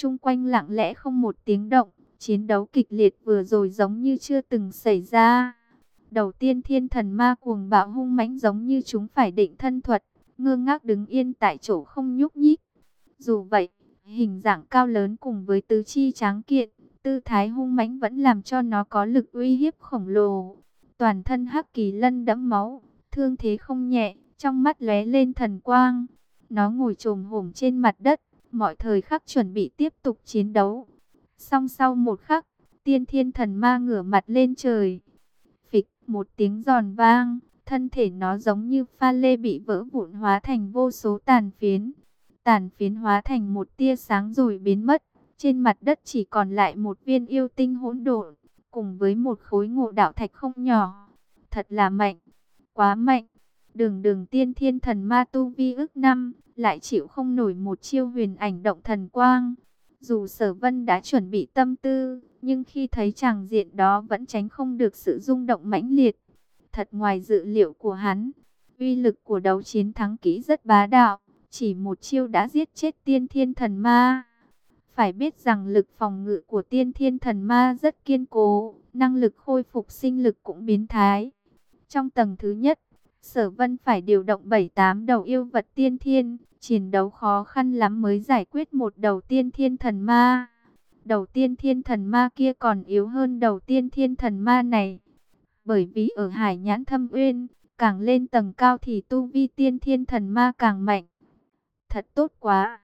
Trung quanh lặng lẽ không một tiếng động, chiến đấu kịch liệt vừa rồi giống như chưa từng xảy ra. Đầu tiên thiên thần ma cuồng bạo hung mãnh giống như chúng phải định thân thuật, ngơ ngác đứng yên tại chỗ không nhúc nhích. Dù vậy, hình dạng cao lớn cùng với tứ chi tráng kiện, tư thái hung mãnh vẫn làm cho nó có lực uy hiếp khổng lồ. Toàn thân hắc kỳ lân đẫm máu, thương thế không nhẹ, trong mắt lóe lên thần quang. Nó ngồi trồm hổm trên mặt đất, mọi thời khắc chuẩn bị tiếp tục chiến đấu. Song sau một khắc, tiên thiên thần ma ngửa mặt lên trời. Phịch, một tiếng giòn vang, thân thể nó giống như pha lê bị vỡ vụn hóa thành vô số tàn phiến. Tàn phiến hóa thành một tia sáng rồi biến mất. Trên mặt đất chỉ còn lại một viên yêu tinh hỗn độn, cùng với một khối ngộ đạo thạch không nhỏ. Thật là mạnh, quá mạnh. Đường đường tiên thiên thần ma tu vi ước năm, lại chịu không nổi một chiêu huyền ảnh động thần quang. Dù sở vân đã chuẩn bị tâm tư, nhưng khi thấy chàng diện đó vẫn tránh không được sự rung động mãnh liệt. Thật ngoài dự liệu của hắn, uy lực của đấu chiến thắng kỹ rất bá đạo, chỉ một chiêu đã giết chết tiên thiên thần ma. Phải biết rằng lực phòng ngự của tiên thiên thần ma rất kiên cố, năng lực khôi phục sinh lực cũng biến thái. Trong tầng thứ nhất, Sở Vân phải điều động 7-8 đầu yêu vật tiên thiên, chiến đấu khó khăn lắm mới giải quyết một đầu tiên thiên thần ma. Đầu tiên thiên thần ma kia còn yếu hơn đầu tiên thiên thần ma này. Bởi vì ở hải nhãn thâm uyên, càng lên tầng cao thì tu vi tiên thiên thần ma càng mạnh. Thật tốt quá,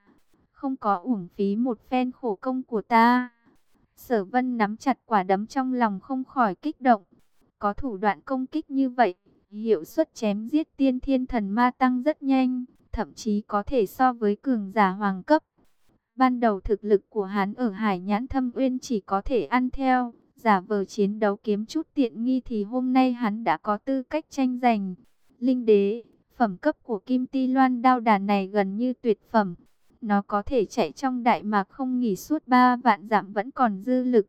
không có uổng phí một phen khổ công của ta. Sở vân nắm chặt quả đấm trong lòng không khỏi kích động. Có thủ đoạn công kích như vậy, hiệu suất chém giết tiên thiên thần ma tăng rất nhanh, thậm chí có thể so với cường giả hoàng cấp. Ban đầu thực lực của hắn ở Hải Nhãn Thâm Uyên chỉ có thể ăn theo, giả vờ chiến đấu kiếm chút tiện nghi thì hôm nay hắn đã có tư cách tranh giành. Linh đế, phẩm cấp của Kim Ti Loan đao đà này gần như tuyệt phẩm. Nó có thể chạy trong đại mạc không nghỉ suốt ba vạn dặm vẫn còn dư lực.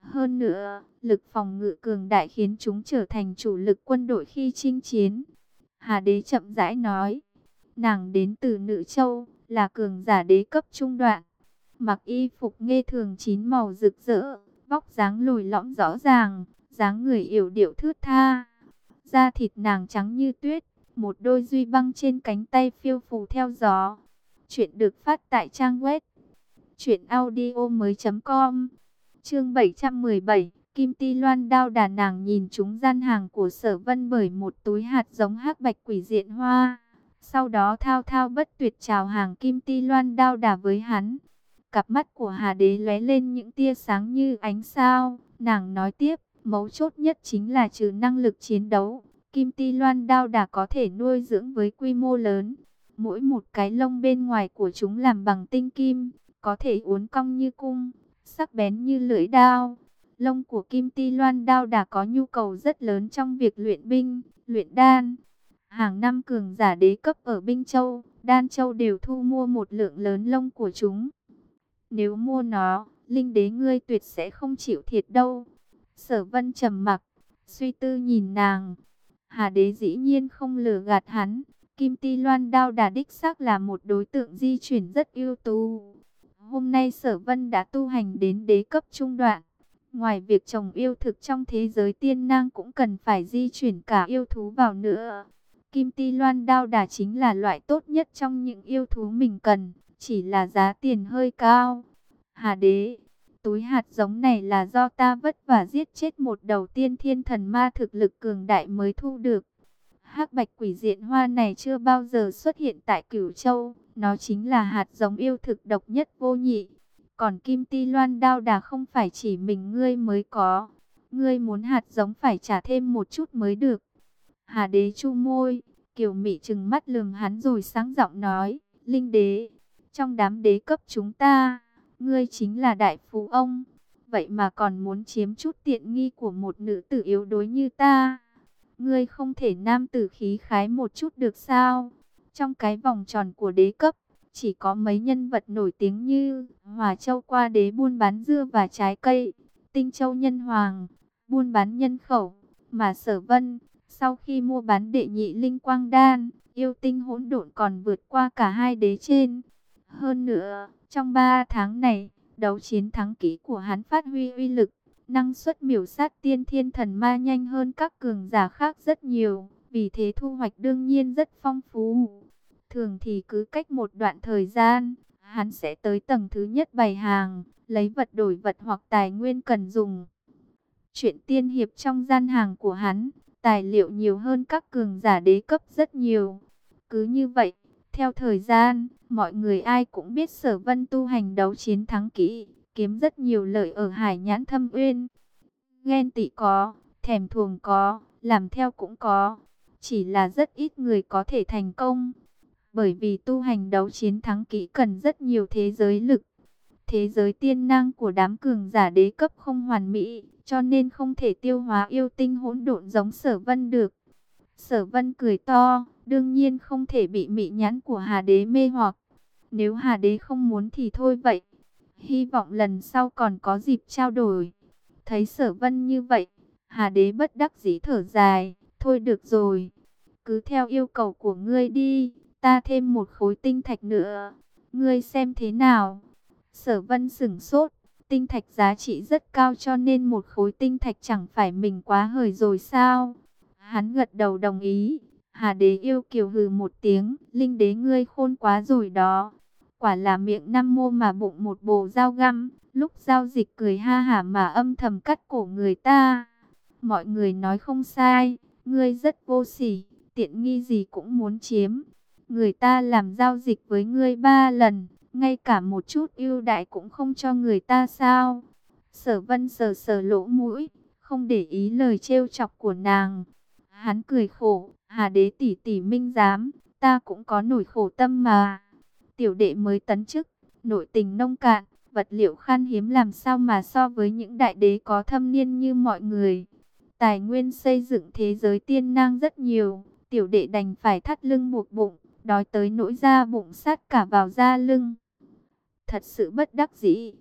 Hơn nữa, lực phòng ngự cường đại khiến chúng trở thành chủ lực quân đội khi chinh chiến. Hà đế chậm rãi nói, nàng đến từ Nữ Châu, là cường giả đế cấp trung đoạn. Mặc y phục nghe thường chín màu rực rỡ, vóc dáng lùi lõm rõ ràng, dáng người yểu điệu thướt tha. Da thịt nàng trắng như tuyết, một đôi duy băng trên cánh tay phiêu phù theo gió. Chuyện được phát tại trang web truyện audio mới.com Chương 717, Kim Ti Loan đao đà nàng nhìn chúng gian hàng của sở vân bởi một túi hạt giống hắc bạch quỷ diện hoa. Sau đó thao thao bất tuyệt chào hàng Kim Ti Loan đao đà với hắn. Cặp mắt của Hà Đế lóe lên những tia sáng như ánh sao. Nàng nói tiếp, mấu chốt nhất chính là trừ năng lực chiến đấu. Kim Ti Loan đao đà có thể nuôi dưỡng với quy mô lớn. Mỗi một cái lông bên ngoài của chúng làm bằng tinh kim, có thể uốn cong như cung sắc bén như lưỡi đao. Lông của Kim Ti Loan đao đã có nhu cầu rất lớn trong việc luyện binh, luyện đan. Hàng năm cường giả đế cấp ở Binh Châu, Đan Châu đều thu mua một lượng lớn lông của chúng. Nếu mua nó, Linh đế ngươi tuyệt sẽ không chịu thiệt đâu. Sở vân trầm mặc, suy tư nhìn nàng. Hà đế dĩ nhiên không lừa gạt hắn. Kim Ti Loan đao đà đích xác là một đối tượng di chuyển rất ưu tú. Hôm nay sở vân đã tu hành đến đế cấp trung đoạn. Ngoài việc trồng yêu thực trong thế giới tiên nang cũng cần phải di chuyển cả yêu thú vào nữa. Kim ti loan đao đà chính là loại tốt nhất trong những yêu thú mình cần, chỉ là giá tiền hơi cao. Hà đế, túi hạt giống này là do ta vất vả giết chết một đầu tiên thiên thần ma thực lực cường đại mới thu được hắc bạch quỷ diện hoa này chưa bao giờ xuất hiện tại cửu châu, nó chính là hạt giống yêu thực độc nhất vô nhị. Còn kim ti loan đao đà không phải chỉ mình ngươi mới có. Ngươi muốn hạt giống phải trả thêm một chút mới được. Hà đế chu môi, kiều mị trừng mắt lườm hắn rồi sáng giọng nói. Linh đế, trong đám đế cấp chúng ta, ngươi chính là đại phú ông. Vậy mà còn muốn chiếm chút tiện nghi của một nữ tử yếu đuối như ta. Ngươi không thể nam tử khí khái một chút được sao? Trong cái vòng tròn của đế cấp, chỉ có mấy nhân vật nổi tiếng như Hòa Châu qua đế buôn bán dưa và trái cây, Tinh Châu Nhân Hoàng, buôn bán nhân khẩu, mà Sở Vân, sau khi mua bán đệ nhị linh quang đan, yêu tinh hỗn độn còn vượt qua cả hai đế trên. Hơn nữa, trong ba tháng này, Đấu chiến thắng kỹ của hắn phát huy uy lực, năng suất miểu sát tiên thiên thần ma nhanh hơn các cường giả khác rất nhiều, vì thế thu hoạch đương nhiên rất phong phú. Thường thì cứ cách một đoạn thời gian, hắn sẽ tới tầng thứ nhất bày hàng, lấy vật đổi vật hoặc tài nguyên cần dùng. Chuyện tiên hiệp trong gian hàng của hắn, tài liệu nhiều hơn các cường giả đế cấp rất nhiều. Cứ như vậy, theo thời gian, mọi người ai cũng biết sở vân tu hành đấu chiến thắng kỹ, kiếm rất nhiều lợi ở hải nhãn thâm uyên. Ghen tị có, thèm thuồng có, làm theo cũng có, chỉ là rất ít người có thể thành công. Bởi vì tu hành đấu chiến thắng kỹ cần rất nhiều thế giới lực. Thế giới tiên năng của đám cường giả đế cấp không hoàn mỹ, cho nên không thể tiêu hóa yêu tinh hỗn độn giống sở vân được. Sở vân cười to, đương nhiên không thể bị mị nhãn của Hà Đế mê hoặc. Nếu Hà Đế không muốn thì thôi vậy. Hy vọng lần sau còn có dịp trao đổi. Thấy sở vân như vậy, Hà Đế bất đắc dĩ thở dài. Thôi được rồi, cứ theo yêu cầu của ngươi đi, ta thêm một khối tinh thạch nữa. Ngươi xem thế nào? Sở vân sửng sốt, tinh thạch giá trị rất cao cho nên một khối tinh thạch chẳng phải mình quá hời rồi sao? Hắn gật đầu đồng ý. Hà đế yêu kiều hừ một tiếng, linh đế ngươi khôn quá rồi đó. Quả là miệng năm mô mà bụng một bồ dao găm, lúc giao dịch cười ha hả mà âm thầm cắt cổ người ta. Mọi người nói không sai, ngươi rất vô sỉ, tiện nghi gì cũng muốn chiếm. Người ta làm giao dịch với ngươi ba lần, ngay cả một chút ưu đại cũng không cho người ta sao. Sở vân sờ sờ lỗ mũi, không để ý lời trêu chọc của nàng. Hắn cười khổ, hà đế tỷ tỷ minh giám, ta cũng có nổi khổ tâm mà. Tiểu đệ mới tấn chức, nội tình nông cạn, vật liệu khan hiếm làm sao mà so với những đại đế có thâm niên như mọi người. Tài nguyên xây dựng thế giới tiên nang rất nhiều, tiểu đệ đành phải thắt lưng buộc bụng, đói tới nỗi da bụng sát cả vào da lưng. Thật sự bất đắc dĩ.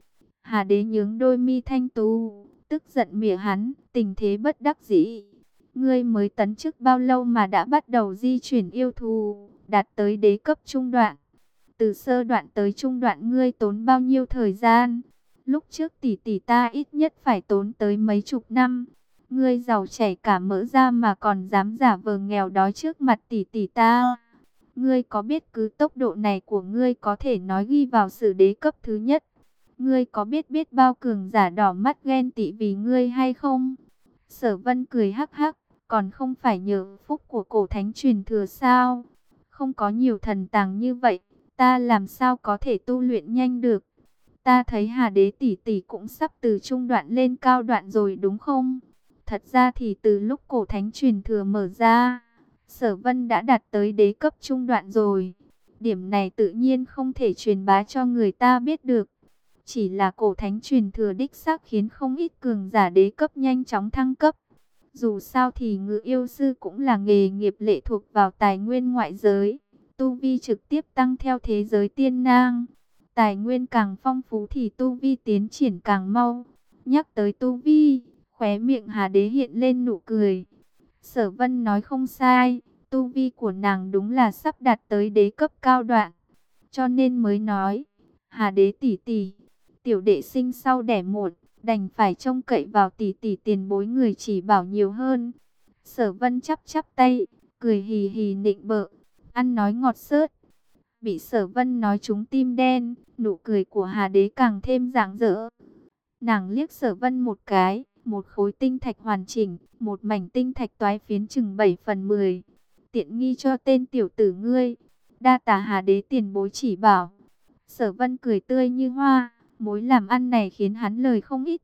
Hà đế nhướng đôi mi thanh tú, tức giận mỉa hắn, tình thế bất đắc dĩ. Ngươi mới tấn chức bao lâu mà đã bắt đầu di chuyển yêu thù, đạt tới đế cấp trung đoạn. Từ sơ đoạn tới trung đoạn ngươi tốn bao nhiêu thời gian? Lúc trước tỷ tỷ ta ít nhất phải tốn tới mấy chục năm. Ngươi giàu chảy cả mỡ ra mà còn dám giả vờ nghèo đói trước mặt tỷ tỷ ta. Ngươi có biết cứ tốc độ này của ngươi có thể nói ghi vào sử đế cấp thứ nhất. Ngươi có biết biết bao cường giả đỏ mắt ghen tị vì ngươi hay không? Sở vân cười hắc hắc, còn không phải nhờ phúc của cổ thánh truyền thừa sao? Không có nhiều thần tàng như vậy, ta làm sao có thể tu luyện nhanh được? Ta thấy Hà Đế tỷ tỷ cũng sắp từ trung đoạn lên cao đoạn rồi đúng không? Thật ra thì từ lúc cổ thánh truyền thừa mở ra, Sở Vân đã đạt tới đế cấp trung đoạn rồi. Điểm này tự nhiên không thể truyền bá cho người ta biết được. Chỉ là cổ thánh truyền thừa đích xác khiến không ít cường giả đế cấp nhanh chóng thăng cấp. Dù sao thì ngự yêu sư cũng là nghề nghiệp lệ thuộc vào tài nguyên ngoại giới. Tu vi trực tiếp tăng theo thế giới tiên nang. Tài nguyên càng phong phú thì tu vi tiến triển càng mau. Nhắc tới tu vi, khóe miệng Hà Đế hiện lên nụ cười. Sở Vân nói không sai, tu vi của nàng đúng là sắp đạt tới đế cấp cao đoạn. Cho nên mới nói, Hà Đế tỷ tỷ, tiểu đệ sinh sau đẻ một, đành phải trông cậy vào tỷ tỷ tiền bối người chỉ bảo nhiều hơn. Sở Vân chắp chắp tay, cười hì hì nịnh bợ, ăn nói ngọt xớt. Bị Sở Vân nói trúng tim đen, nụ cười của Hà Đế càng thêm rạng rỡ. Nàng liếc Sở Vân một cái, một khối tinh thạch hoàn chỉnh, một mảnh tinh thạch toái phiến chừng 7 phần 10. Tiện nghi cho tên tiểu tử ngươi. Đa tà hà đế tiền bối chỉ bảo. Sở vân cười tươi như hoa, mối làm ăn này khiến hắn lời không ít.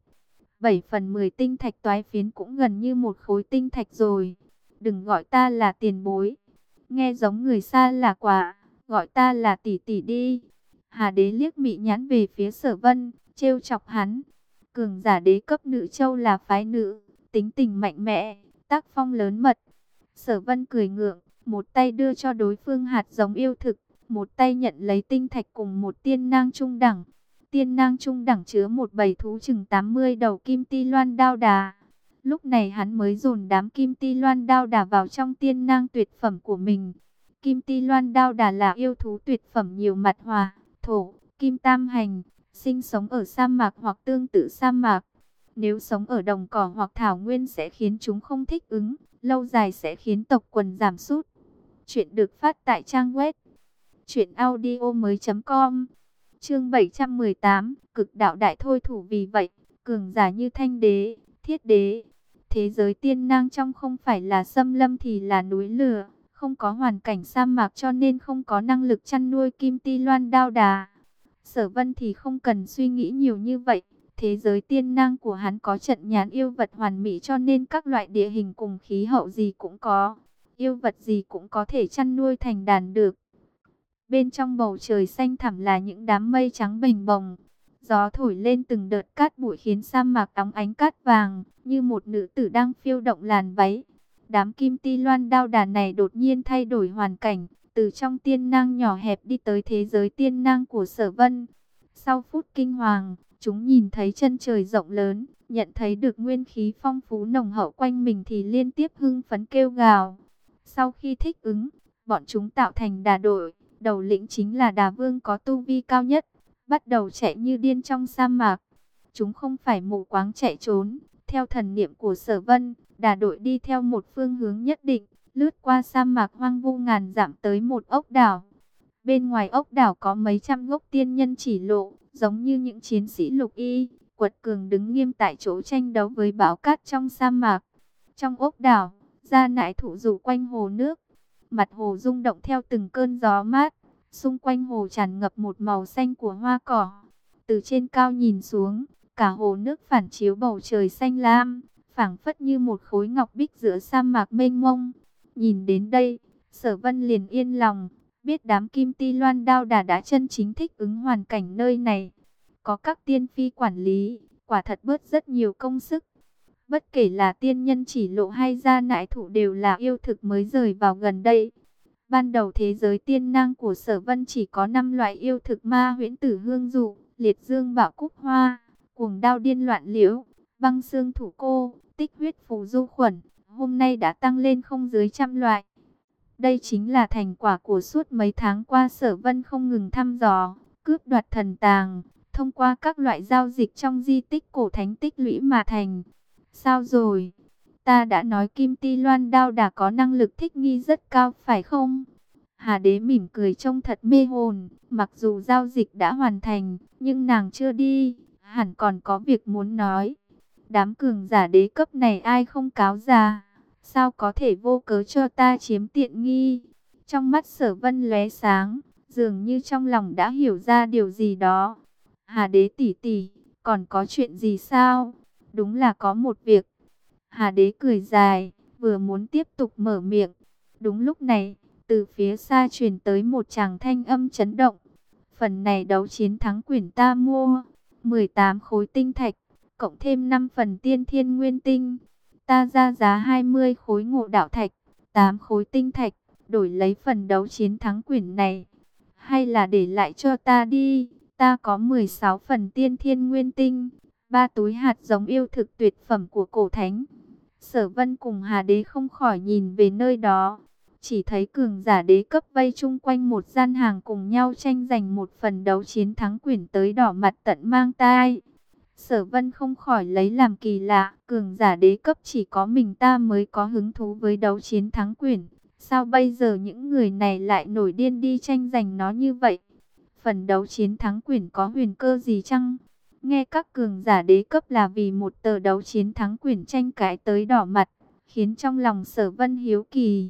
7 phần 10 tinh thạch toái phiến cũng gần như một khối tinh thạch rồi. Đừng gọi ta là tiền bối. Nghe giống người xa là quả, gọi ta là tỷ tỷ đi. Hà đế liếc mị nhãn về phía sở vân, trêu chọc hắn. Cường giả đế cấp nữ châu là phái nữ, tính tình mạnh mẽ, tác phong lớn mật. Sở vân cười ngượng, một tay đưa cho đối phương hạt giống yêu thực, một tay nhận lấy tinh thạch cùng một tiên nang trung đẳng. Tiên nang trung đẳng chứa một bầy thú chừng 80 đầu kim ti loan đao đà. Lúc này hắn mới dồn đám kim ti loan đao đà vào trong tiên nang tuyệt phẩm của mình. Kim ti loan đao đà là yêu thú tuyệt phẩm nhiều mặt hòa, thổ, kim tam hành, sinh sống ở sa mạc hoặc tương tự sa mạc. Nếu sống ở đồng cỏ hoặc thảo nguyên sẽ khiến chúng không thích ứng, lâu dài sẽ khiến tộc quần giảm sút. Chuyện được phát tại trang web truyệnaudiomoi.com. Chương 718, cực đạo đại thôi thủ vì vậy, cường giả như Thanh đế, Thiết đế, thế giới tiên nang trong không phải là xâm lâm thì là núi lửa, không có hoàn cảnh sa mạc cho nên không có năng lực chăn nuôi kim ti loan đao đà. Sở Vân thì không cần suy nghĩ nhiều như vậy, thế giới tiên năng của hắn có trận nhãn yêu vật hoàn mỹ cho nên các loại địa hình cùng khí hậu gì cũng có, yêu vật gì cũng có thể chăn nuôi thành đàn được. Bên trong bầu trời xanh thẳm là những đám mây trắng bình bồng. Gió thổi lên từng đợt cát bụi khiến sa mạc đóng ánh cát vàng, như một nữ tử đang phiêu động làn váy. Đám kim ti loan đao đà này đột nhiên thay đổi hoàn cảnh, từ trong tiên nang nhỏ hẹp đi tới thế giới tiên nang của sở vân. Sau phút kinh hoàng, chúng nhìn thấy chân trời rộng lớn, nhận thấy được nguyên khí phong phú nồng hậu quanh mình thì liên tiếp hưng phấn kêu gào. Sau khi thích ứng, bọn chúng tạo thành đà đội, đầu lĩnh chính là đà vương có tu vi cao nhất, bắt đầu chạy như điên trong sa mạc. Chúng không phải mù quáng chạy trốn, theo thần niệm của sở vân, đà đội đi theo một phương hướng nhất định, lướt qua sa mạc hoang vu ngàn dặm tới một ốc đảo. Bên ngoài ốc đảo có mấy trăm gốc tiên nhân chỉ lộ, giống như những chiến sĩ lục y, quật cường đứng nghiêm tại chỗ tranh đấu với bão cát trong sa mạc. Trong ốc đảo, ra nại thủ rủ quanh hồ nước, mặt hồ rung động theo từng cơn gió mát, xung quanh hồ tràn ngập một màu xanh của hoa cỏ. Từ trên cao nhìn xuống, cả hồ nước phản chiếu bầu trời xanh lam, phảng phất như một khối ngọc bích giữa sa mạc mênh mông. Nhìn đến đây, sở vân liền yên lòng, biết đám kim ti loan đao đà đã chân chính thích ứng hoàn cảnh nơi này. Có các tiên phi quản lý, quả thật bớt rất nhiều công sức. Bất kể là tiên nhân chỉ lộ hay gia nại thủ đều là yêu thực mới rời vào gần đây. Ban đầu thế giới tiên năng của sở vân chỉ có 5 loại yêu thực ma huyễn tử hương dụ, liệt dương bảo cúc hoa, cuồng đao điên loạn liễu, băng xương thủ cô, tích huyết phù du khuẩn, hôm nay đã tăng lên không dưới trăm loại. Đây chính là thành quả của suốt mấy tháng qua sở vân không ngừng thăm dò, cướp đoạt thần tàng, thông qua các loại giao dịch trong di tích cổ thánh tích lũy mà thành. Sao rồi? Ta đã nói Kim Ti Loan Đao đã có năng lực thích nghi rất cao phải không? Hà đế mỉm cười trông thật mê hồn, mặc dù giao dịch đã hoàn thành, nhưng nàng chưa đi, hẳn còn có việc muốn nói. Đám cường giả đế cấp này ai không cáo già, sao có thể vô cớ cho ta chiếm tiện nghi? Trong mắt sở vân lóe sáng, dường như trong lòng đã hiểu ra điều gì đó. Hà đế tỷ tỷ, còn có chuyện gì sao? Đúng là có một việc. Hà đế cười dài, vừa muốn tiếp tục mở miệng. Đúng lúc này, từ phía xa truyền tới một chàng thanh âm chấn động. Phần này đấu chiến thắng quyển ta mua. 18 khối tinh thạch, cộng thêm 5 phần tiên thiên nguyên tinh. Ta ra giá 20 khối ngộ đạo thạch, 8 khối tinh thạch, đổi lấy phần đấu chiến thắng quyển này. Hay là để lại cho ta đi, ta có 16 phần tiên thiên nguyên tinh, ba túi hạt giống yêu thực tuyệt phẩm của cổ thánh. Sở vân cùng Hà Đế không khỏi nhìn về nơi đó. Chỉ thấy cường giả đế cấp vây chung quanh một gian hàng cùng nhau tranh giành một phần đấu chiến thắng quyển tới đỏ mặt tận mang tai. Sở vân không khỏi lấy làm kỳ lạ, cường giả đế cấp chỉ có mình ta mới có hứng thú với đấu chiến thắng quyển. Sao bây giờ những người này lại nổi điên đi tranh giành nó như vậy? Phần đấu chiến thắng quyển có huyền cơ gì chăng? Nghe các cường giả đế cấp là vì một tờ đấu chiến thắng quyển tranh cãi tới đỏ mặt, khiến trong lòng sở vân hiếu kỳ.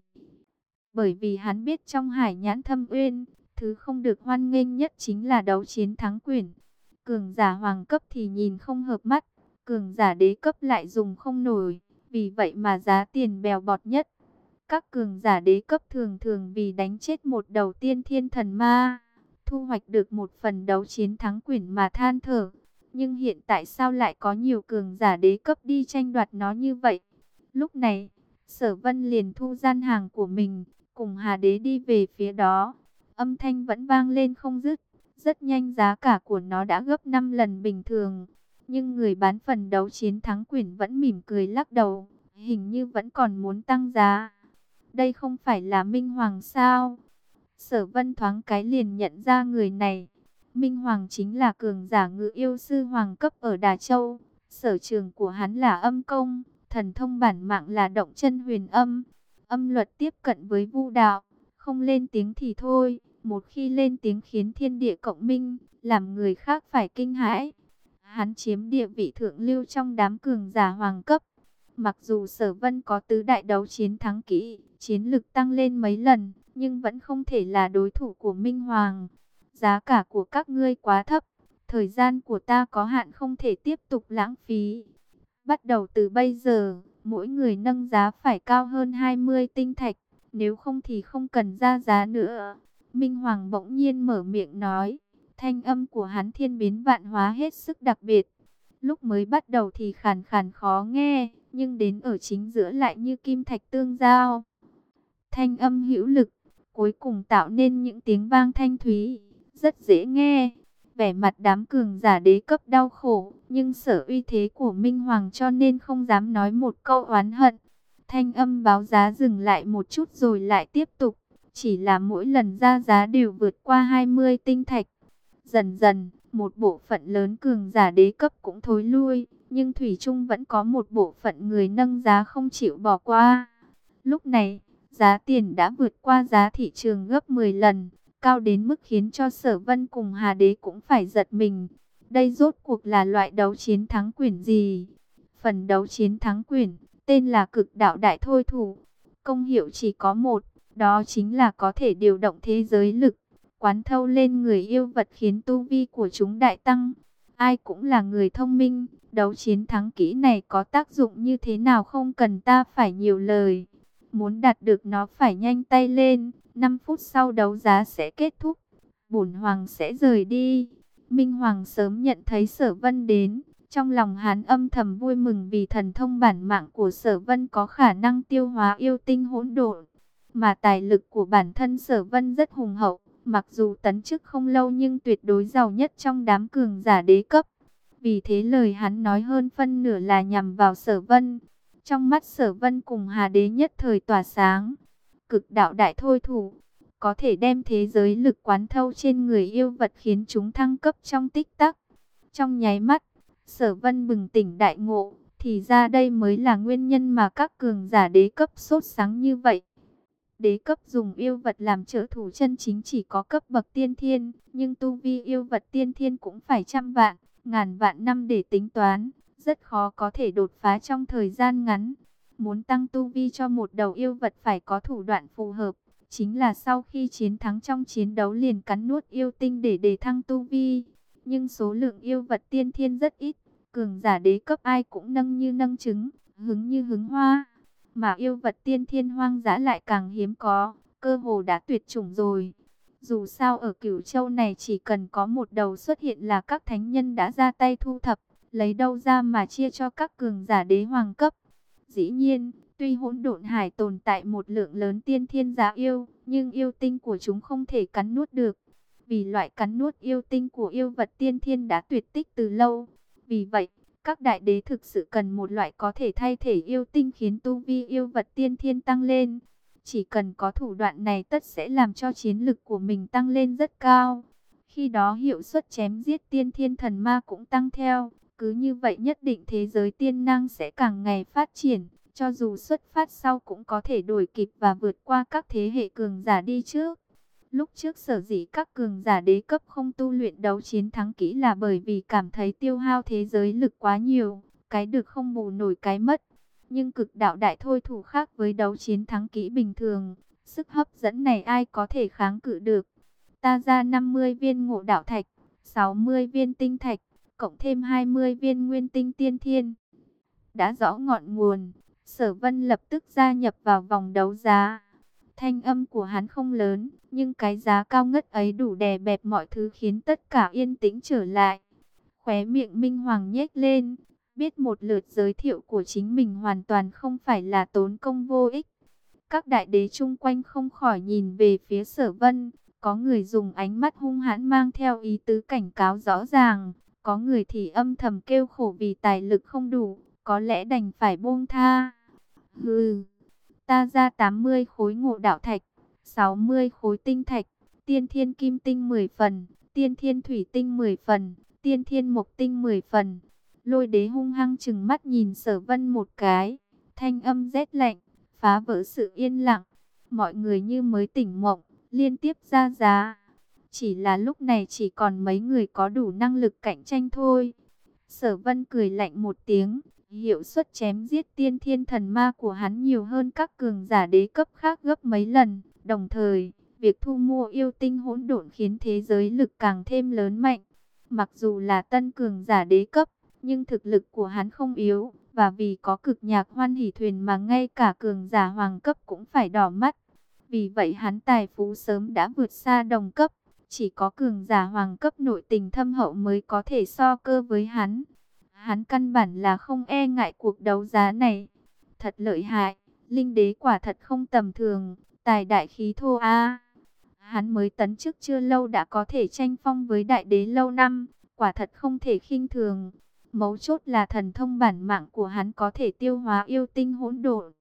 Bởi vì hắn biết trong hải nhãn thâm uyên, thứ không được hoan nghênh nhất chính là đấu chiến thắng quyển. Cường giả hoàng cấp thì nhìn không hợp mắt, cường giả đế cấp lại dùng không nổi, vì vậy mà giá tiền bèo bọt nhất. Các cường giả đế cấp thường thường vì đánh chết một đầu tiên thiên thần ma, thu hoạch được một phần đấu chiến thắng quyển mà than thở. Nhưng hiện tại sao lại có nhiều cường giả đế cấp đi tranh đoạt nó như vậy? Lúc này, sở vân liền thu gian hàng của mình, cùng Hà Đế đi về phía đó. Âm thanh vẫn vang lên không dứt. Rất nhanh giá cả của nó đã gấp 5 lần bình thường. Nhưng người bán phần đấu chiến thắng quyển vẫn mỉm cười lắc đầu. Hình như vẫn còn muốn tăng giá. Đây không phải là Minh Hoàng sao? Sở vân thoáng cái liền nhận ra người này. Minh Hoàng chính là cường giả ngự yêu sư hoàng cấp ở Đà Châu. Sở trường của hắn là âm công, thần thông bản mạng là động chân huyền âm. Âm luật tiếp cận với vu đạo, không lên tiếng thì thôi, một khi lên tiếng khiến thiên địa cộng minh, làm người khác phải kinh hãi. Hắn chiếm địa vị thượng lưu trong đám cường giả hoàng cấp. Mặc dù sở vân có tứ đại đấu chiến thắng kỹ, chiến lực tăng lên mấy lần, nhưng vẫn không thể là đối thủ của Minh Hoàng. Giá cả của các ngươi quá thấp, thời gian của ta có hạn không thể tiếp tục lãng phí. Bắt đầu từ bây giờ, mỗi người nâng giá phải cao hơn 20 tinh thạch, nếu không thì không cần ra giá nữa. Minh Hoàng bỗng nhiên mở miệng nói, thanh âm của hắn thiên biến vạn hóa hết sức đặc biệt. Lúc mới bắt đầu thì khàn khàn khó nghe, nhưng đến ở chính giữa lại như kim thạch tương giao. Thanh âm hữu lực, cuối cùng tạo nên những tiếng vang thanh thúy, rất dễ nghe. Vẻ mặt đám cường giả đế cấp đau khổ, nhưng sở uy thế của Minh Hoàng cho nên không dám nói một câu oán hận. Thanh âm báo giá dừng lại một chút rồi lại tiếp tục, chỉ là mỗi lần ra giá đều vượt qua 20 tinh thạch. Dần dần, một bộ phận lớn cường giả đế cấp cũng thối lui, nhưng Thủy Trung vẫn có một bộ phận người nâng giá không chịu bỏ qua. Lúc này, giá tiền đã vượt qua giá thị trường gấp 10 lần, cao đến mức khiến cho Sở Vân cùng Hà Đế cũng phải giật mình. Đây rốt cuộc là loại đấu chiến thắng quyển gì? Phần đấu chiến thắng quyển, tên là cực đạo đại thôi thủ. Công hiệu chỉ có một, đó chính là có thể điều động thế giới lực, quán thâu lên người yêu vật khiến tu vi của chúng đại tăng. Ai cũng là người thông minh, đấu chiến thắng kỹ này có tác dụng như thế nào không cần ta phải nhiều lời. Muốn đạt được nó phải nhanh tay lên, 5 phút sau đấu giá sẽ kết thúc. Bổn hoàng sẽ rời đi. Minh Hoàng sớm nhận thấy Sở Vân đến, trong lòng hắn âm thầm vui mừng vì thần thông bản mạng của Sở Vân có khả năng tiêu hóa yêu tinh hỗn độn, mà tài lực của bản thân Sở Vân rất hùng hậu, mặc dù tấn chức không lâu nhưng tuyệt đối giàu nhất trong đám cường giả đế cấp. Vì thế lời hắn nói hơn phân nửa là nhằm vào Sở Vân. Trong mắt Sở Vân cùng Hà Đế nhất thời tỏa sáng, cực đạo đại thôi thủ, có thể đem thế giới lực quán thâu trên người yêu vật khiến chúng thăng cấp trong tích tắc. Trong nháy mắt, Sở Vân bừng tỉnh đại ngộ, thì ra đây mới là nguyên nhân mà các cường giả đế cấp sốt sáng như vậy. Đế cấp dùng yêu vật làm trợ thủ chân chính chỉ có cấp bậc tiên thiên, nhưng tu vi yêu vật tiên thiên cũng phải trăm vạn, ngàn vạn năm để tính toán, rất khó có thể đột phá trong thời gian ngắn. Muốn tăng tu vi cho một đầu yêu vật phải có thủ đoạn phù hợp, chính là sau khi chiến thắng trong chiến đấu liền cắn nuốt yêu tinh để đề thăng tu vi. Nhưng số lượng yêu vật tiên thiên rất ít, cường giả đế cấp ai cũng nâng như nâng trứng, hứng như hứng hoa. Mà yêu vật tiên thiên hoang dã lại càng hiếm có, cơ hồ đã tuyệt chủng rồi. Dù sao ở cửu châu này chỉ cần có một đầu xuất hiện là các thánh nhân đã ra tay thu thập, lấy đâu ra mà chia cho các cường giả đế hoàng cấp. Dĩ nhiên, tuy hỗn độn hải tồn tại một lượng lớn tiên thiên giá yêu, nhưng yêu tinh của chúng không thể cắn nuốt được. Vì loại cắn nuốt yêu tinh của yêu vật tiên thiên đã tuyệt tích từ lâu. Vì vậy, các đại đế thực sự cần một loại có thể thay thể yêu tinh khiến tu vi yêu vật tiên thiên tăng lên. Chỉ cần có thủ đoạn này tất sẽ làm cho chiến lực của mình tăng lên rất cao. Khi đó hiệu suất chém giết tiên thiên thần ma cũng tăng theo. Cứ như vậy nhất định thế giới tiên năng sẽ càng ngày phát triển. Cho dù xuất phát sau cũng có thể đổi kịp và vượt qua các thế hệ cường giả đi trước. Lúc trước sở dĩ các cường giả đế cấp không tu luyện đấu chiến thắng kỹ là bởi vì cảm thấy tiêu hao thế giới lực quá nhiều, cái được không bù nổi cái mất. Nhưng cực đạo đại thôi thủ khác với đấu chiến thắng kỹ bình thường, sức hấp dẫn này ai có thể kháng cự được. Ta ra 50 viên ngộ đạo thạch, 60 viên tinh thạch, cộng thêm 20 viên nguyên tinh tiên thiên. Đã rõ ngọn nguồn, sở vân lập tức gia nhập vào vòng đấu giá. Thanh âm của hắn không lớn, nhưng cái giá cao ngất ấy đủ đè bẹp mọi thứ khiến tất cả yên tĩnh trở lại. Khóe miệng Minh Hoàng nhếch lên, biết một lượt giới thiệu của chính mình hoàn toàn không phải là tốn công vô ích. Các đại đế chung quanh không khỏi nhìn về phía sở vân, có người dùng ánh mắt hung hãn mang theo ý tứ cảnh cáo rõ ràng, có người thì âm thầm kêu khổ vì tài lực không đủ, có lẽ đành phải buông tha. Hừ, ta ra 80 khối ngộ đạo thạch, 60 khối tinh thạch, tiên thiên kim tinh 10 phần, tiên thiên thủy tinh 10 phần, tiên thiên mộc tinh 10 phần. Lôi đế hung hăng chừng mắt nhìn sở vân một cái, thanh âm rét lạnh, phá vỡ sự yên lặng. Mọi người như mới tỉnh mộng, liên tiếp ra giá. Chỉ là lúc này chỉ còn mấy người có đủ năng lực cạnh tranh thôi. Sở vân cười lạnh một tiếng, hiệu suất chém giết tiên thiên thần ma của hắn nhiều hơn các cường giả đế cấp khác gấp mấy lần. Đồng thời, việc thu mua yêu tinh hỗn độn khiến thế giới lực càng thêm lớn mạnh. Mặc dù là tân cường giả đế cấp, nhưng thực lực của hắn không yếu, và vì có cực nhạc hoan hỷ thuyền mà ngay cả cường giả hoàng cấp cũng phải đỏ mắt. Vì vậy hắn tài phú sớm đã vượt xa đồng cấp, chỉ có cường giả hoàng cấp nội tình thâm hậu mới có thể so cơ với hắn. Hắn căn bản là không e ngại cuộc đấu giá này. Thật lợi hại, linh đế quả thật không tầm thường, tài đại khí thô a. Hắn mới tấn chức chưa lâu đã có thể tranh phong với đại đế lâu năm, quả thật không thể khinh thường. Mấu chốt là thần thông bản mạng của hắn có thể tiêu hóa yêu tinh hỗn độn.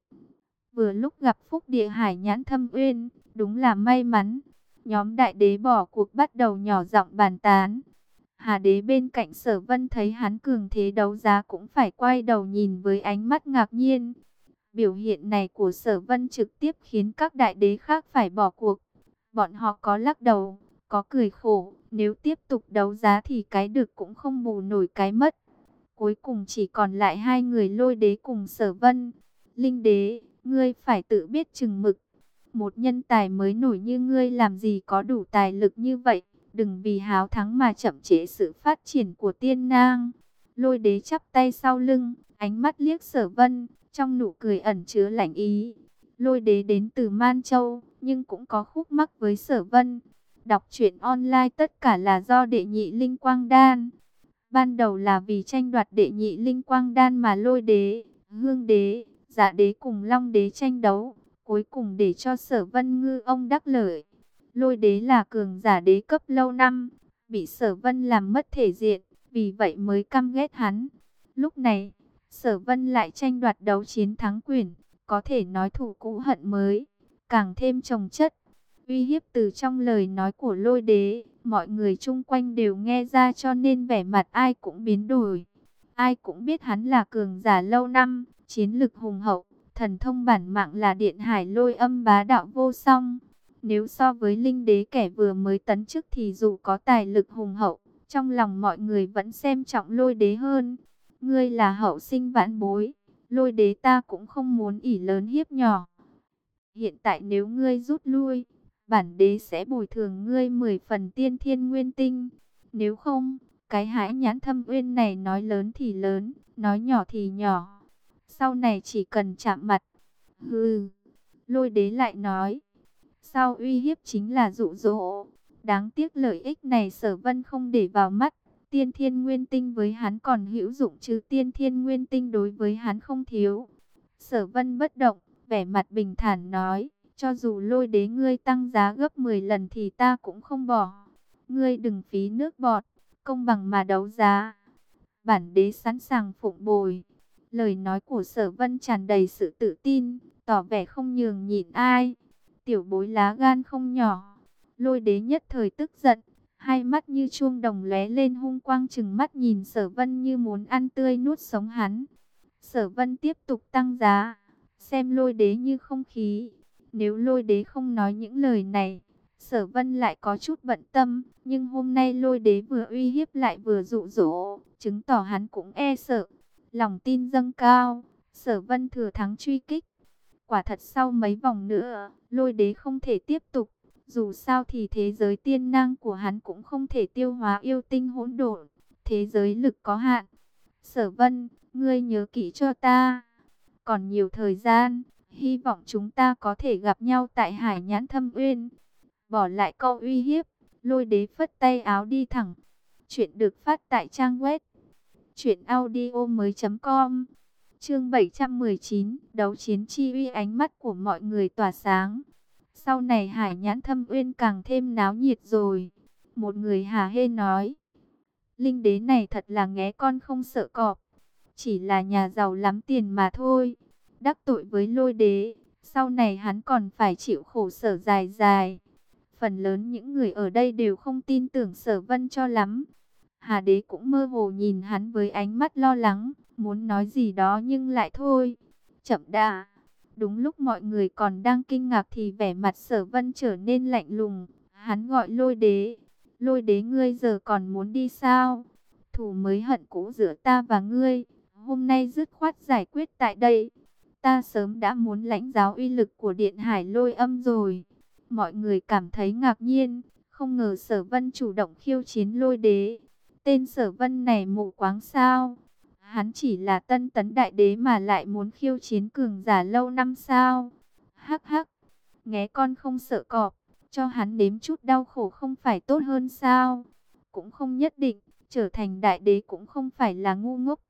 Vừa lúc gặp phúc địa hải nhãn thâm uyên, đúng là may mắn. Nhóm đại đế bỏ cuộc bắt đầu nhỏ giọng bàn tán. Hà đế bên cạnh sở vân thấy hắn cường thế đấu giá cũng phải quay đầu nhìn với ánh mắt ngạc nhiên. Biểu hiện này của sở vân trực tiếp khiến các đại đế khác phải bỏ cuộc. Bọn họ có lắc đầu, có cười khổ, nếu tiếp tục đấu giá thì cái được cũng không bù nổi cái mất. Cuối cùng chỉ còn lại hai người lôi đế cùng sở vân. Linh đế, ngươi phải tự biết chừng mực. Một nhân tài mới nổi như ngươi làm gì có đủ tài lực như vậy. Đừng vì háo thắng mà chậm trễ sự phát triển của tiên nang. Lôi đế chắp tay sau lưng, ánh mắt liếc sở vân, trong nụ cười ẩn chứa lạnh ý. Lôi đế đến từ Man Châu, nhưng cũng có khúc mắc với sở vân. Đọc truyện online tất cả là do đệ nhị linh quang đan. Ban đầu là vì tranh đoạt đệ nhị linh quang đan mà lôi đế, hương đế, giả đế cùng long đế tranh đấu. Cuối cùng để cho sở vân ngư ông đắc lợi. Lôi đế là cường giả đế cấp lâu năm, bị sở vân làm mất thể diện, vì vậy mới căm ghét hắn. Lúc này, sở vân lại tranh đoạt đấu chiến thắng quyền, có thể nói thủ cũ hận mới, càng thêm trồng chất. Uy hiếp từ trong lời nói của lôi đế, mọi người chung quanh đều nghe ra cho nên vẻ mặt ai cũng biến đổi. Ai cũng biết hắn là cường giả lâu năm, chiến lực hùng hậu, thần thông bản mạng là điện hải lôi âm bá đạo vô song. Nếu so với linh đế kẻ vừa mới tấn chức thì dù có tài lực hùng hậu, trong lòng mọi người vẫn xem trọng lôi đế hơn. Ngươi là hậu sinh vãn bối, lôi đế ta cũng không muốn ỉ lớn hiếp nhỏ. Hiện tại nếu ngươi rút lui, bản đế sẽ bồi thường ngươi 10 phần tiên thiên nguyên tinh. Nếu không, cái hãi nhãn thâm uyên này nói lớn thì lớn, nói nhỏ thì nhỏ. Sau này chỉ cần chạm mặt. Hừ, lôi đế lại nói. Sau uy hiếp chính là dụ dỗ. Đáng tiếc lợi ích này sở vân không để vào mắt. Tiên thiên nguyên tinh với hắn còn hữu dụng chứ tiên thiên nguyên tinh đối với hắn không thiếu. Sở vân bất động, vẻ mặt bình thản nói. Cho dù lôi đế ngươi tăng giá gấp 10 lần thì ta cũng không bỏ. Ngươi đừng phí nước bọt, công bằng mà đấu giá. Bản đế sẵn sàng phụng bồi. Lời nói của sở vân tràn đầy sự tự tin, tỏ vẻ không nhường nhịn ai. Tiểu bối lá gan không nhỏ. Lôi đế nhất thời tức giận, hai mắt như chuông đồng lóe lên hung quang chừng mắt nhìn sở vân như muốn ăn tươi nuốt sống hắn. Sở vân tiếp tục tăng giá, xem lôi đế như không khí, nếu lôi đế không nói những lời này, sở vân lại có chút bận tâm. Nhưng hôm nay lôi đế vừa uy hiếp lại vừa dụ dỗ, chứng tỏ hắn cũng e sợ. Lòng tin dâng cao, sở vân thừa thắng truy kích. Quả thật sau mấy vòng nữa, lôi đế không thể tiếp tục. Dù sao thì thế giới tiên năng của hắn cũng không thể tiêu hóa yêu tinh hỗn độn. Thế giới lực có hạn. Sở vân, ngươi nhớ kỹ cho ta. Còn nhiều thời gian, Hy vọng chúng ta có thể gặp nhau tại Hải Nhãn Thâm Uyên. Bỏ lại câu uy hiếp, lôi đế phất tay áo đi thẳng. Chuyện được phát tại trang web truyệnaudiomoi.com. Chương 719, đấu chiến chi uy ánh mắt của mọi người tỏa sáng. Sau này Hải Nhãn Thâm Uyên càng thêm náo nhiệt rồi. Một người hà hê nói: "Linh đế này thật là nghé con không sợ cọp, chỉ là nhà giàu lắm tiền mà thôi." đắc tội với lôi đế, sau này hắn còn phải chịu khổ sở dài dài. Phần lớn những người ở đây đều không tin tưởng sở vân cho lắm. Hà đế cũng mơ hồ nhìn hắn với ánh mắt lo lắng, muốn nói gì đó nhưng lại thôi. Chậm đã. Đúng lúc mọi người còn đang kinh ngạc thì vẻ mặt sở vân trở nên lạnh lùng. Hắn gọi lôi đế. Lôi đế ngươi giờ còn muốn đi sao? Thủ mới hận cũ giữa ta và ngươi. Hôm nay dứt khoát giải quyết tại đây. Ta sớm đã muốn lãnh giáo uy lực của điện hải lôi âm rồi. Mọi người cảm thấy ngạc nhiên. Không ngờ sở vân chủ động khiêu chiến lôi đế. Tên sở vân này mù quáng sao? Hắn chỉ là tân tấn đại đế mà lại muốn khiêu chiến cường giả lâu năm sao? Hắc hắc, nghe con không sợ cọp, cho hắn đếm chút đau khổ không phải tốt hơn sao? Cũng không nhất định, trở thành đại đế cũng không phải là ngu ngốc.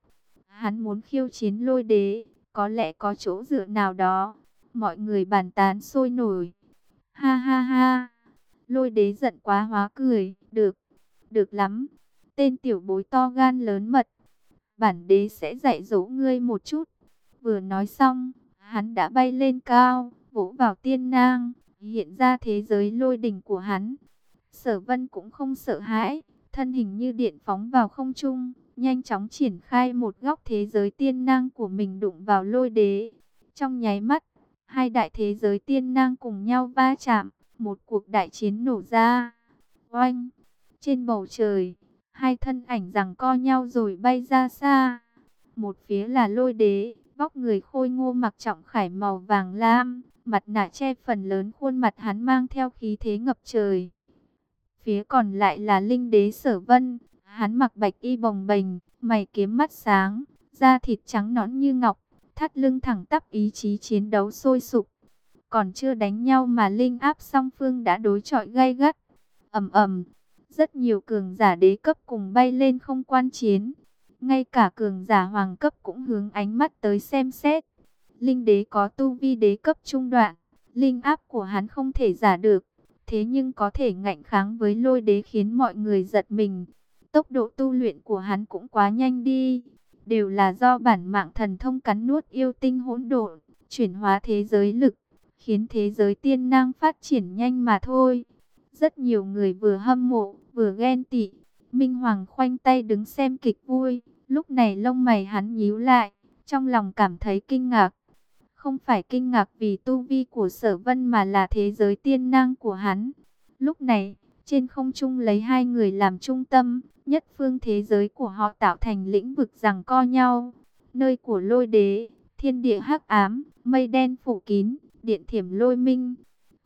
Hắn muốn khiêu chiến lôi đế, có lẽ có chỗ dựa nào đó. Mọi người bàn tán sôi nổi. Ha ha ha, lôi đế giận quá hóa cười, được, được lắm. Tên tiểu bối to gan lớn mật, bản đế sẽ dạy dỗ ngươi một chút. Vừa nói xong, hắn đã bay lên cao, vỗ vào tiên nang, hiện ra thế giới lôi đỉnh của hắn. Sở vân cũng không sợ hãi, thân hình như điện phóng vào không trung, nhanh chóng triển khai một góc thế giới tiên nang của mình đụng vào lôi đế. Trong nháy mắt, hai đại thế giới tiên nang cùng nhau va chạm, một cuộc đại chiến nổ ra. Oanh! Trên bầu trời, Hai thân ảnh rằng co nhau rồi bay ra xa. Một phía là lôi đế, vóc người khôi ngô mặc trọng khải màu vàng lam, mặt nạ che phần lớn khuôn mặt hắn mang theo khí thế ngập trời. Phía còn lại là linh đế sở vân, hắn mặc bạch y bồng bềnh, mày kiếm mắt sáng, da thịt trắng nõn như ngọc, thắt lưng thẳng tắp ý chí chiến đấu sôi sục. Còn chưa đánh nhau mà linh áp song phương đã đối chọi gay gắt. ầm ầm rất nhiều cường giả đế cấp cùng bay lên không quan chiến. Ngay cả cường giả hoàng cấp cũng hướng ánh mắt tới xem xét. Linh đế có tu vi đế cấp trung đoạn. Linh áp của hắn không thể giả được. Thế nhưng có thể ngạnh kháng với lôi đế khiến mọi người giật mình. Tốc độ tu luyện của hắn cũng quá nhanh đi. Đều là do bản mạng thần thông cắn nuốt yêu tinh hỗn độn, chuyển hóa thế giới lực, khiến thế giới tiên năng phát triển nhanh mà thôi. Rất nhiều người vừa hâm mộ, vừa ghen tị. Minh Hoàng khoanh tay đứng xem kịch vui. Lúc này lông mày hắn nhíu lại, trong lòng cảm thấy kinh ngạc. Không phải kinh ngạc vì tu vi của sở vân mà là thế giới tiên năng của hắn. Lúc này, trên không trung lấy hai người làm trung tâm, nhất phương thế giới của họ tạo thành lĩnh vực rằng co nhau. Nơi của lôi đế, thiên địa hắc ám, mây đen phủ kín, điện thiểm lôi minh.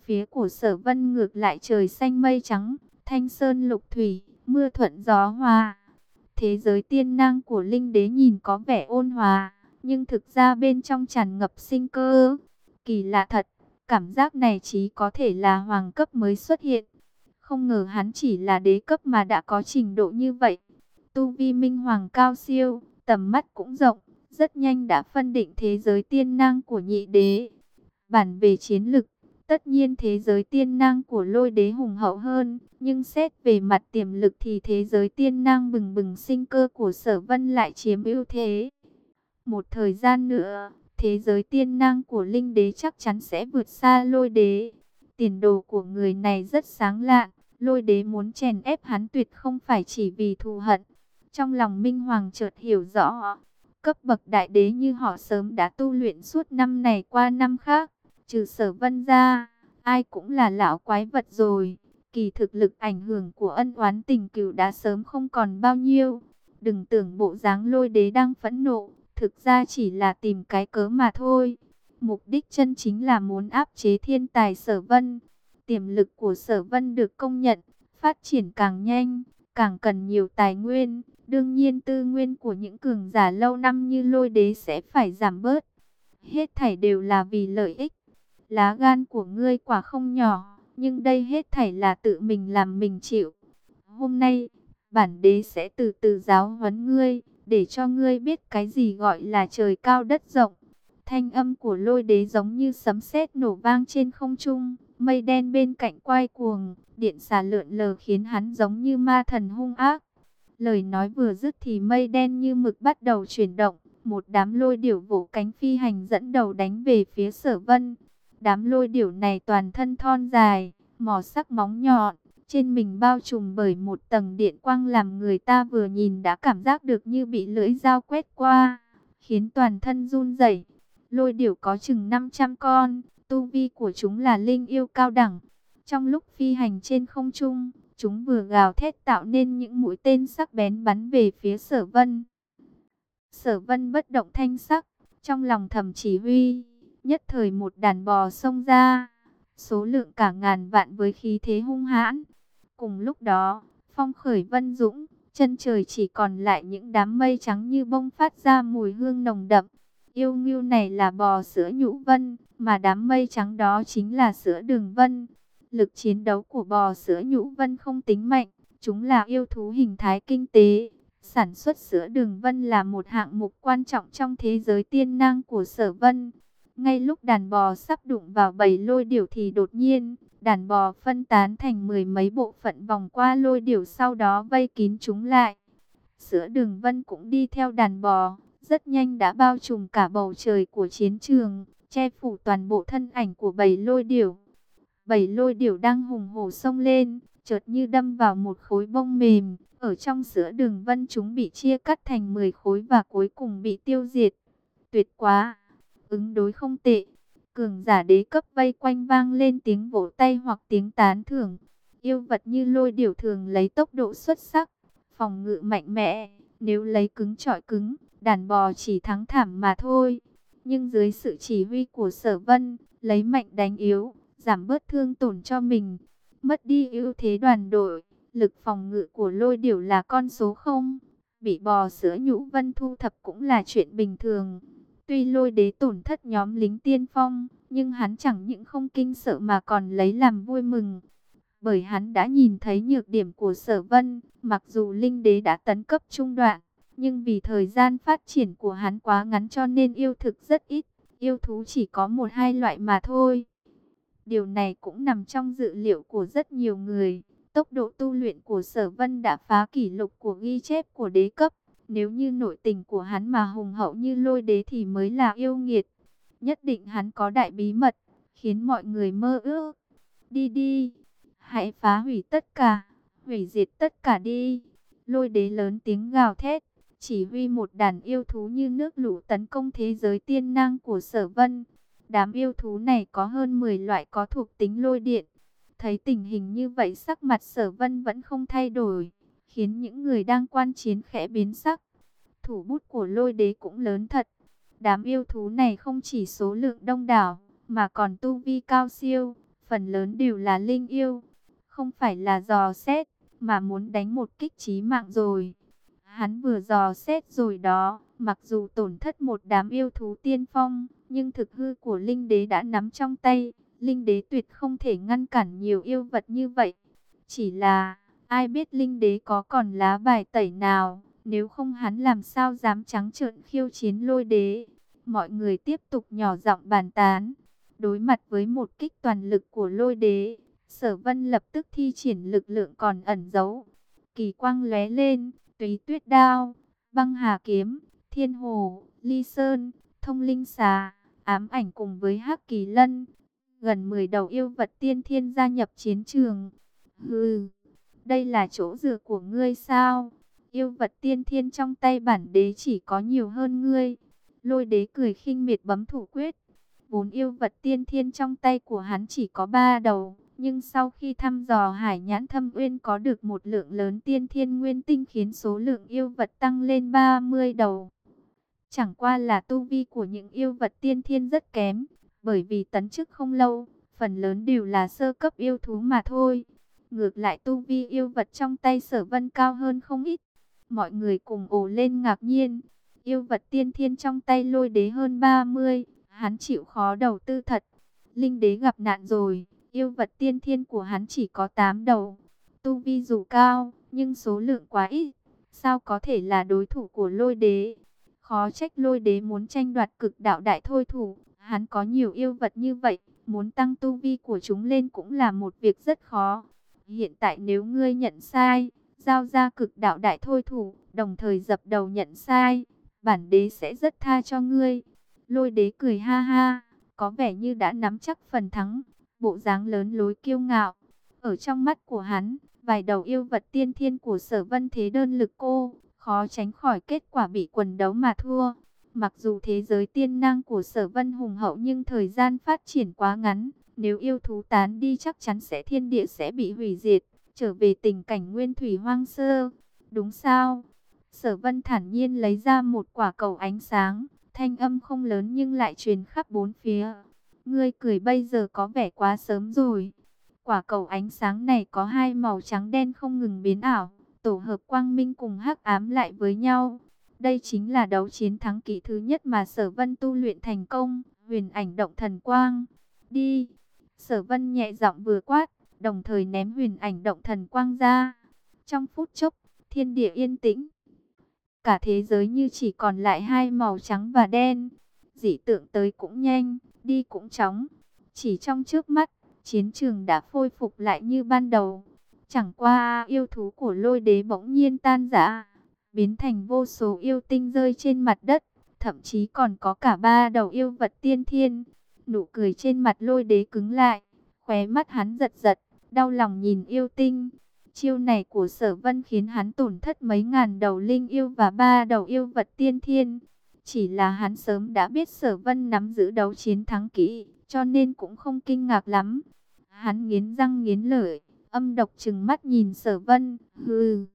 Phía của sở vân ngược lại trời xanh mây trắng, thanh sơn lục thủy, mưa thuận gió hòa. Thế giới tiên năng của linh đế nhìn có vẻ ôn hòa, nhưng thực ra bên trong tràn ngập sinh cơ. Kỳ lạ thật, cảm giác này chỉ có thể là hoàng cấp mới xuất hiện. Không ngờ hắn chỉ là đế cấp mà đã có trình độ như vậy. Tu vi minh hoàng cao siêu, tầm mắt cũng rộng, rất nhanh đã phân định thế giới tiên năng của nhị đế. Bản về chiến lực, Tất nhiên thế giới tiên năng của lôi đế hùng hậu hơn, nhưng xét về mặt tiềm lực thì thế giới tiên năng bừng bừng sinh cơ của sở vân lại chiếm ưu thế. Một thời gian nữa, thế giới tiên năng của linh đế chắc chắn sẽ vượt xa lôi đế. Tiền đồ của người này rất sáng lạ, lôi đế muốn chèn ép hắn tuyệt không phải chỉ vì thù hận. Trong lòng Minh Hoàng chợt hiểu rõ, cấp bậc đại đế như họ sớm đã tu luyện suốt năm này qua năm khác Trừ sở vân ra, ai cũng là lão quái vật rồi. Kỳ thực lực ảnh hưởng của ân oán tình cửu đã sớm không còn bao nhiêu. Đừng tưởng bộ dáng lôi đế đang phẫn nộ, thực ra chỉ là tìm cái cớ mà thôi. Mục đích chân chính là muốn áp chế thiên tài sở vân. Tiềm lực của sở vân được công nhận, phát triển càng nhanh, càng cần nhiều tài nguyên. Đương nhiên tư nguyên của những cường giả lâu năm như lôi đế sẽ phải giảm bớt. Hết thảy đều là vì lợi ích lá gan của ngươi quả không nhỏ, nhưng đây hết thảy là tự mình làm mình chịu. Hôm nay, bản đế sẽ từ từ giáo huấn ngươi, để cho ngươi biết cái gì gọi là trời cao đất rộng. Thanh âm của lôi đế giống như sấm sét nổ vang trên không trung, mây đen bên cạnh quay cuồng, điện xà lượn lờ khiến hắn giống như ma thần hung ác. Lời nói vừa dứt thì mây đen như mực bắt đầu chuyển động, một đám lôi điểu vỗ cánh phi hành dẫn đầu đánh về phía sở vân. Đám lôi điểu này toàn thân thon dài, mỏ sắc móng nhọn, trên mình bao trùm bởi một tầng điện quang làm người ta vừa nhìn đã cảm giác được như bị lưỡi dao quét qua, khiến toàn thân run rẩy. Lôi điểu có chừng 500 con, tu vi của chúng là linh yêu cao đẳng. Trong lúc phi hành trên không trung, chúng vừa gào thét tạo nên những mũi tên sắc bén bắn về phía sở vân. Sở vân bất động thanh sắc, trong lòng thầm chỉ huy, nhất thời một đàn bò xông ra, số lượng cả ngàn vạn với khí thế hung hãn. Cùng lúc đó, phong khởi vân dũng, chân trời chỉ còn lại những đám mây trắng như bông phát ra mùi hương nồng đậm. Yêu nghiêu này là bò sữa nhũ vân, mà đám mây trắng đó chính là sữa đường vân. Lực chiến đấu của bò sữa nhũ vân không tính mạnh, chúng là yêu thú hình thái kinh tế. Sản xuất sữa đường vân là một hạng mục quan trọng trong thế giới tiên năng của sở vân. Ngay lúc đàn bò sắp đụng vào bầy lôi điểu thì đột nhiên, đàn bò phân tán thành mười mấy bộ phận vòng qua lôi điểu sau đó vây kín chúng lại. Sữa đường vân cũng đi theo đàn bò, rất nhanh đã bao trùm cả bầu trời của chiến trường, che phủ toàn bộ thân ảnh của bầy lôi điểu. Bầy lôi điểu đang hùng hổ sông lên, chợt như đâm vào một khối bông mềm, ở trong sữa đường vân chúng bị chia cắt thành 10 khối và cuối cùng bị tiêu diệt. Tuyệt quá! Ứng đối không tệ. Cường giả đế cấp vây quanh vang lên tiếng vỗ tay hoặc tiếng tán thưởng. Yêu vật như lôi điểu thường lấy tốc độ xuất sắc, phòng ngự mạnh mẽ. Nếu lấy cứng trọi cứng, đàn bò chỉ thắng thảm mà thôi. Nhưng dưới sự chỉ huy của sở vân, lấy mạnh đánh yếu, giảm bớt thương tổn cho mình. Mất đi ưu thế đoàn đội, lực phòng ngự của lôi điểu là con số không. Bị bò sữa nhũ vân thu thập cũng là chuyện bình thường. Tuy lôi đế tổn thất nhóm lính tiên phong, nhưng hắn chẳng những không kinh sợ mà còn lấy làm vui mừng. Bởi hắn đã nhìn thấy nhược điểm của sở vân, mặc dù linh đế đã tấn cấp trung đoạn, nhưng vì thời gian phát triển của hắn quá ngắn cho nên yêu thực rất ít, yêu thú chỉ có một hai loại mà thôi. Điều này cũng nằm trong dự liệu của rất nhiều người. Tốc độ tu luyện của sở vân đã phá kỷ lục của ghi chép của đế cấp. Nếu như nội tình của hắn mà hùng hậu như lôi đế thì mới là yêu nghiệt. Nhất định hắn có đại bí mật, khiến mọi người mơ ước. Đi đi, hãy phá hủy tất cả, hủy diệt tất cả đi. Lôi đế lớn tiếng gào thét, chỉ huy một đàn yêu thú như nước lũ tấn công thế giới tiên năng của sở vân. Đám yêu thú này có hơn 10 loại có thuộc tính lôi điện. Thấy tình hình như vậy sắc mặt sở vân vẫn không thay đổi khiến những người đang quan chiến khẽ biến sắc. Thủ bút của lôi đế cũng lớn thật. Đám yêu thú này không chỉ số lượng đông đảo, mà còn tu vi cao siêu, phần lớn đều là linh yêu. Không phải là dò xét, mà muốn đánh một kích trí mạng rồi. Hắn vừa dò xét rồi đó, mặc dù tổn thất một đám yêu thú tiên phong, nhưng thực hư của linh đế đã nắm trong tay. Linh đế tuyệt không thể ngăn cản nhiều yêu vật như vậy. Chỉ là Ai biết linh đế có còn lá bài tẩy nào, nếu không hắn làm sao dám trắng trợn khiêu chiến lôi đế. Mọi người tiếp tục nhỏ giọng bàn tán. Đối mặt với một kích toàn lực của lôi đế, sở vân lập tức thi triển lực lượng còn ẩn giấu. Kỳ quang lóe lên, túy tuyết đao, băng hà kiếm, thiên hồ, ly sơn, thông linh xà, ám ảnh cùng với hắc kỳ lân. Gần 10 đầu yêu vật tiên thiên gia nhập chiến trường. Hừ đây là chỗ dựa của ngươi sao? Yêu vật tiên thiên trong tay bản đế chỉ có nhiều hơn ngươi. Lôi đế cười khinh miệt bấm thủ quyết. Vốn yêu vật tiên thiên trong tay của hắn chỉ có ba đầu. Nhưng sau khi thăm dò hải nhãn thâm uyên có được một lượng lớn tiên thiên nguyên tinh khiến số lượng yêu vật tăng lên 30 đầu. Chẳng qua là tu vi của những yêu vật tiên thiên rất kém. Bởi vì tấn chức không lâu, phần lớn đều là sơ cấp yêu thú mà thôi. Ngược lại tu vi yêu vật trong tay sở vân cao hơn không ít. Mọi người cùng ồ lên ngạc nhiên. Yêu vật tiên thiên trong tay lôi đế hơn 30. Hắn chịu khó đầu tư thật. Linh đế gặp nạn rồi. Yêu vật tiên thiên của hắn chỉ có 8 đầu. Tu vi dù cao, nhưng số lượng quá ít. Sao có thể là đối thủ của lôi đế? Khó trách lôi đế muốn tranh đoạt cực đạo đại thôi thủ. Hắn có nhiều yêu vật như vậy. Muốn tăng tu vi của chúng lên cũng là một việc rất khó. Hiện tại nếu ngươi nhận sai, giao ra cực đạo đại thôi thủ, đồng thời dập đầu nhận sai, bản đế sẽ rất tha cho ngươi. Lôi đế cười ha ha, có vẻ như đã nắm chắc phần thắng, bộ dáng lớn lối kiêu ngạo. Ở trong mắt của hắn, vài đầu yêu vật tiên thiên của sở vân thế đơn lực cô, khó tránh khỏi kết quả bị quần đấu mà thua. Mặc dù thế giới tiên năng của sở vân hùng hậu nhưng thời gian phát triển quá ngắn, nếu yêu thú tán đi chắc chắn sẽ thiên địa sẽ bị hủy diệt, trở về tình cảnh nguyên thủy hoang sơ. Đúng sao? Sở vân thản nhiên lấy ra một quả cầu ánh sáng, thanh âm không lớn nhưng lại truyền khắp bốn phía. Ngươi cười bây giờ có vẻ quá sớm rồi. Quả cầu ánh sáng này có hai màu trắng đen không ngừng biến ảo, tổ hợp quang minh cùng hắc ám lại với nhau. Đây chính là đấu chiến thắng kỹ thứ nhất mà Sở Vân tu luyện thành công, huyền ảnh động thần quang. Đi! Sở Vân nhẹ giọng vừa quát, đồng thời ném huyền ảnh động thần quang ra. Trong phút chốc, thiên địa yên tĩnh. Cả thế giới như chỉ còn lại hai màu trắng và đen. Dị tượng tới cũng nhanh, đi cũng chóng. Chỉ trong trước mắt, chiến trường đã phôi phục lại như ban đầu. Chẳng qua yêu thú của lôi đế bỗng nhiên tan rã, biến thành vô số yêu tinh rơi trên mặt đất, thậm chí còn có cả ba đầu yêu vật tiên thiên. Nụ cười trên mặt lôi đế cứng lại, khóe mắt hắn giật giật, đau lòng nhìn yêu tinh. Chiêu này của sở vân khiến hắn tổn thất mấy ngàn đầu linh yêu và ba đầu yêu vật tiên thiên. Chỉ là hắn sớm đã biết sở vân nắm giữ đấu chiến thắng kỹ, cho nên cũng không kinh ngạc lắm. Hắn nghiến răng nghiến lợi, âm độc chừng mắt nhìn sở vân, hừ,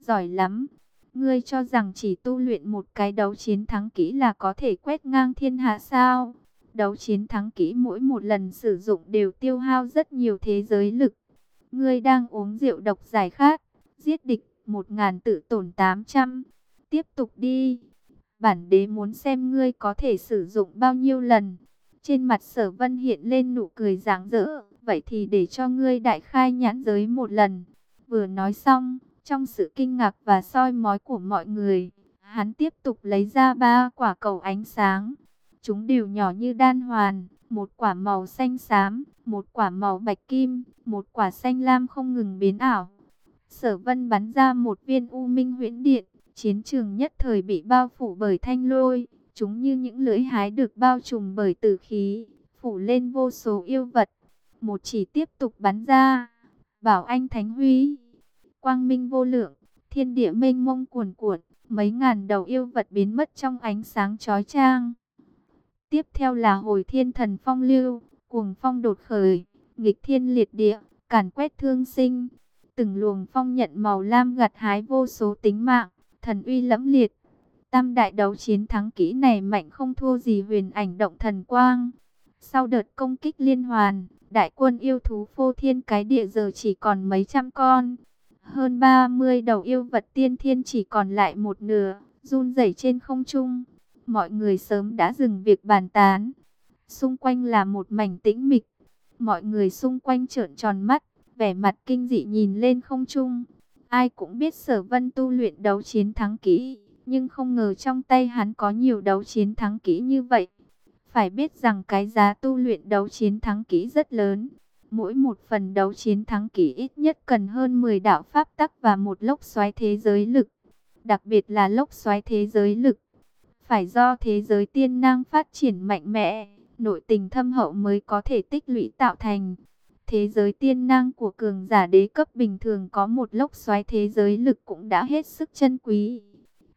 giỏi lắm. Ngươi cho rằng chỉ tu luyện một cái đấu chiến thắng kỹ là có thể quét ngang thiên hạ sao? Đấu chiến thắng kỹ mỗi một lần sử dụng đều tiêu hao rất nhiều thế giới lực. Ngươi đang uống rượu độc giải khát, giết địch một ngàn tự tổn tám trăm. Tiếp tục đi. Bản đế muốn xem ngươi có thể sử dụng bao nhiêu lần. Trên mặt sở vân hiện lên nụ cười ráng rỡ. Vậy thì để cho ngươi đại khai nhãn giới một lần. Vừa nói xong, trong sự kinh ngạc và soi mói của mọi người, hắn tiếp tục lấy ra ba quả cầu ánh sáng. Chúng đều nhỏ như đan hoàn, một quả màu xanh xám, một quả màu bạch kim, một quả xanh lam không ngừng biến ảo. Sở vân bắn ra một viên u minh huyễn điện, chiến trường nhất thời bị bao phủ bởi thanh lôi. Chúng như những lưỡi hái được bao trùm bởi tử khí, phủ lên vô số yêu vật. Một chỉ tiếp tục bắn ra, bảo anh Thánh Huy, quang minh vô lượng, thiên địa mênh mông cuồn cuộn, mấy ngàn đầu yêu vật biến mất trong ánh sáng chói chang. Tiếp theo là hồi thiên thần phong lưu, cuồng phong đột khởi, nghịch thiên liệt địa, càn quét thương sinh. Từng luồng phong nhận màu lam gặt hái vô số tính mạng, thần uy lẫm liệt. Tam đại đấu chiến thắng kỹ này mạnh không thua gì huyền ảnh động thần quang. Sau đợt công kích liên hoàn, đại quân yêu thú phô thiên cái địa giờ chỉ còn mấy trăm con. Hơn 30 đầu yêu vật tiên thiên chỉ còn lại một nửa, run rẩy trên không trung. Mọi người sớm đã dừng việc bàn tán. Xung quanh là một mảnh tĩnh mịch. Mọi người xung quanh trợn tròn mắt, vẻ mặt kinh dị nhìn lên không trung. Ai cũng biết sở vân tu luyện đấu chiến thắng kỹ, nhưng không ngờ trong tay hắn có nhiều đấu chiến thắng kỹ như vậy. Phải biết rằng cái giá tu luyện đấu chiến thắng kỹ rất lớn. Mỗi một phần đấu chiến thắng kỹ ít nhất cần hơn 10 đạo pháp tắc và một lốc xoáy thế giới lực. Đặc biệt là lốc xoáy thế giới lực. Phải do thế giới tiên năng phát triển mạnh mẽ, nội tình thâm hậu mới có thể tích lũy tạo thành. Thế giới tiên năng của cường giả đế cấp bình thường có một lốc xoáy thế giới lực cũng đã hết sức chân quý.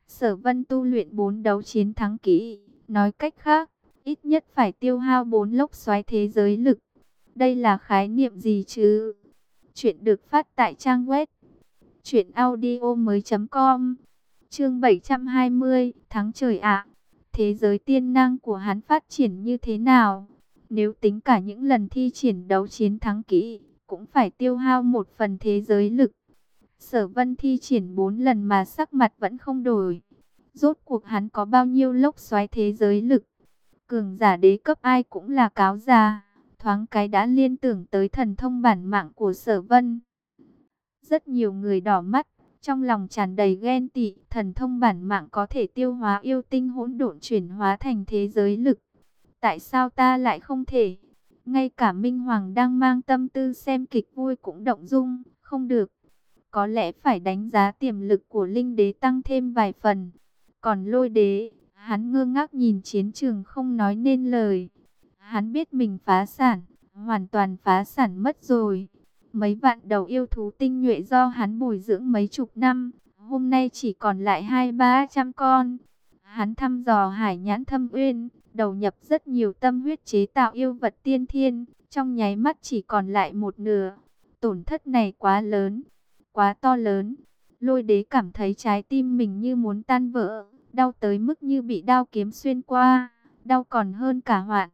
Sở vân tu luyện bốn đấu chiến thắng kỹ, nói cách khác, ít nhất phải tiêu hao bốn lốc xoáy thế giới lực. Đây là khái niệm gì chứ? Chuyện được phát tại trang web truyệnaudiomoi.com. Chương 720, tháng trời ạ. Thế giới tiên năng của hắn phát triển như thế nào? Nếu tính cả những lần thi triển đấu chiến thắng kỹ, cũng phải tiêu hao một phần thế giới lực. Sở Vân thi triển bốn lần mà sắc mặt vẫn không đổi. Rốt cuộc hắn có bao nhiêu lốc xoáy thế giới lực? Cường giả đế cấp ai cũng là cáo già, thoáng cái đã liên tưởng tới thần thông bản mạng của Sở Vân. Rất nhiều người đỏ mắt, trong lòng tràn đầy ghen tị, thần thông bản mạng có thể tiêu hóa yêu tinh hỗn độn chuyển hóa thành thế giới lực. Tại sao ta lại không thể? Ngay cả Minh Hoàng đang mang tâm tư xem kịch vui cũng động dung, không được. Có lẽ phải đánh giá tiềm lực của linh đế tăng thêm vài phần. Còn lôi đế, hắn ngơ ngác nhìn chiến trường không nói nên lời. Hắn biết mình phá sản, hoàn toàn phá sản mất rồi. Mấy vạn đầu yêu thú tinh nhuệ do hắn bồi dưỡng mấy chục năm, hôm nay chỉ còn lại hai ba trăm con. Hắn thăm dò hải nhãn thâm uyên, đầu nhập rất nhiều tâm huyết chế tạo yêu vật tiên thiên, trong nháy mắt chỉ còn lại một nửa. Tổn thất này quá lớn, quá to lớn. Lôi đế cảm thấy trái tim mình như muốn tan vỡ, đau tới mức như bị đao kiếm xuyên qua, đau còn hơn cả hoạn.